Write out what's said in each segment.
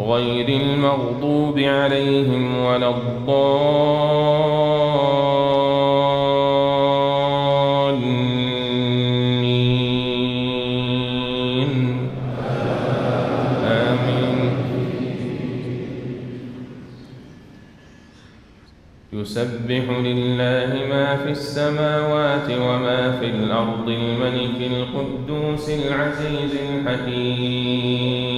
غير المغضوب عليهم ولا الضالين. آمين. يسبح لله ما في السماوات وما في الأرض الملك القدوس العزيز الحكيم.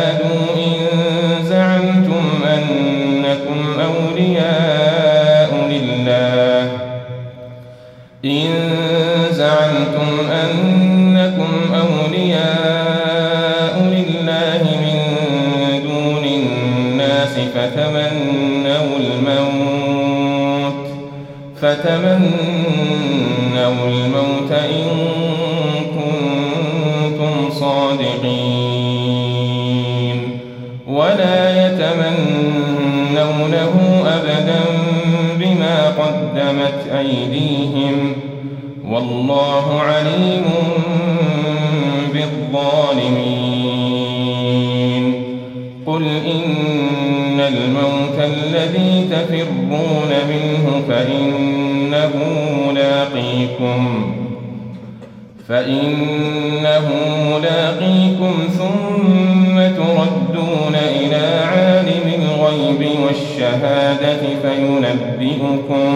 إن زعمتم أنكم أولياء لله من دون الناس فتمنوا الموت فتمنوا الموت إن كنتم صادقين. قدمت أيديهم والله عليم بالظالمين. قل إن الموت الذي تفرون منه فإنه ملاقيكم فإنه ملاقيكم ثم تردون إلى عالم الغيب والشهادة فينبئكم.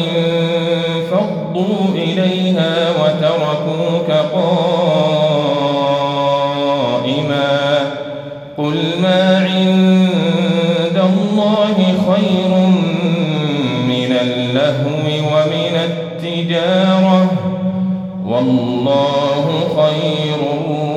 انفضوا إليها وتركوك قائما قل ما عند الله خير من اللهو ومن التجارة والله خير الرازقين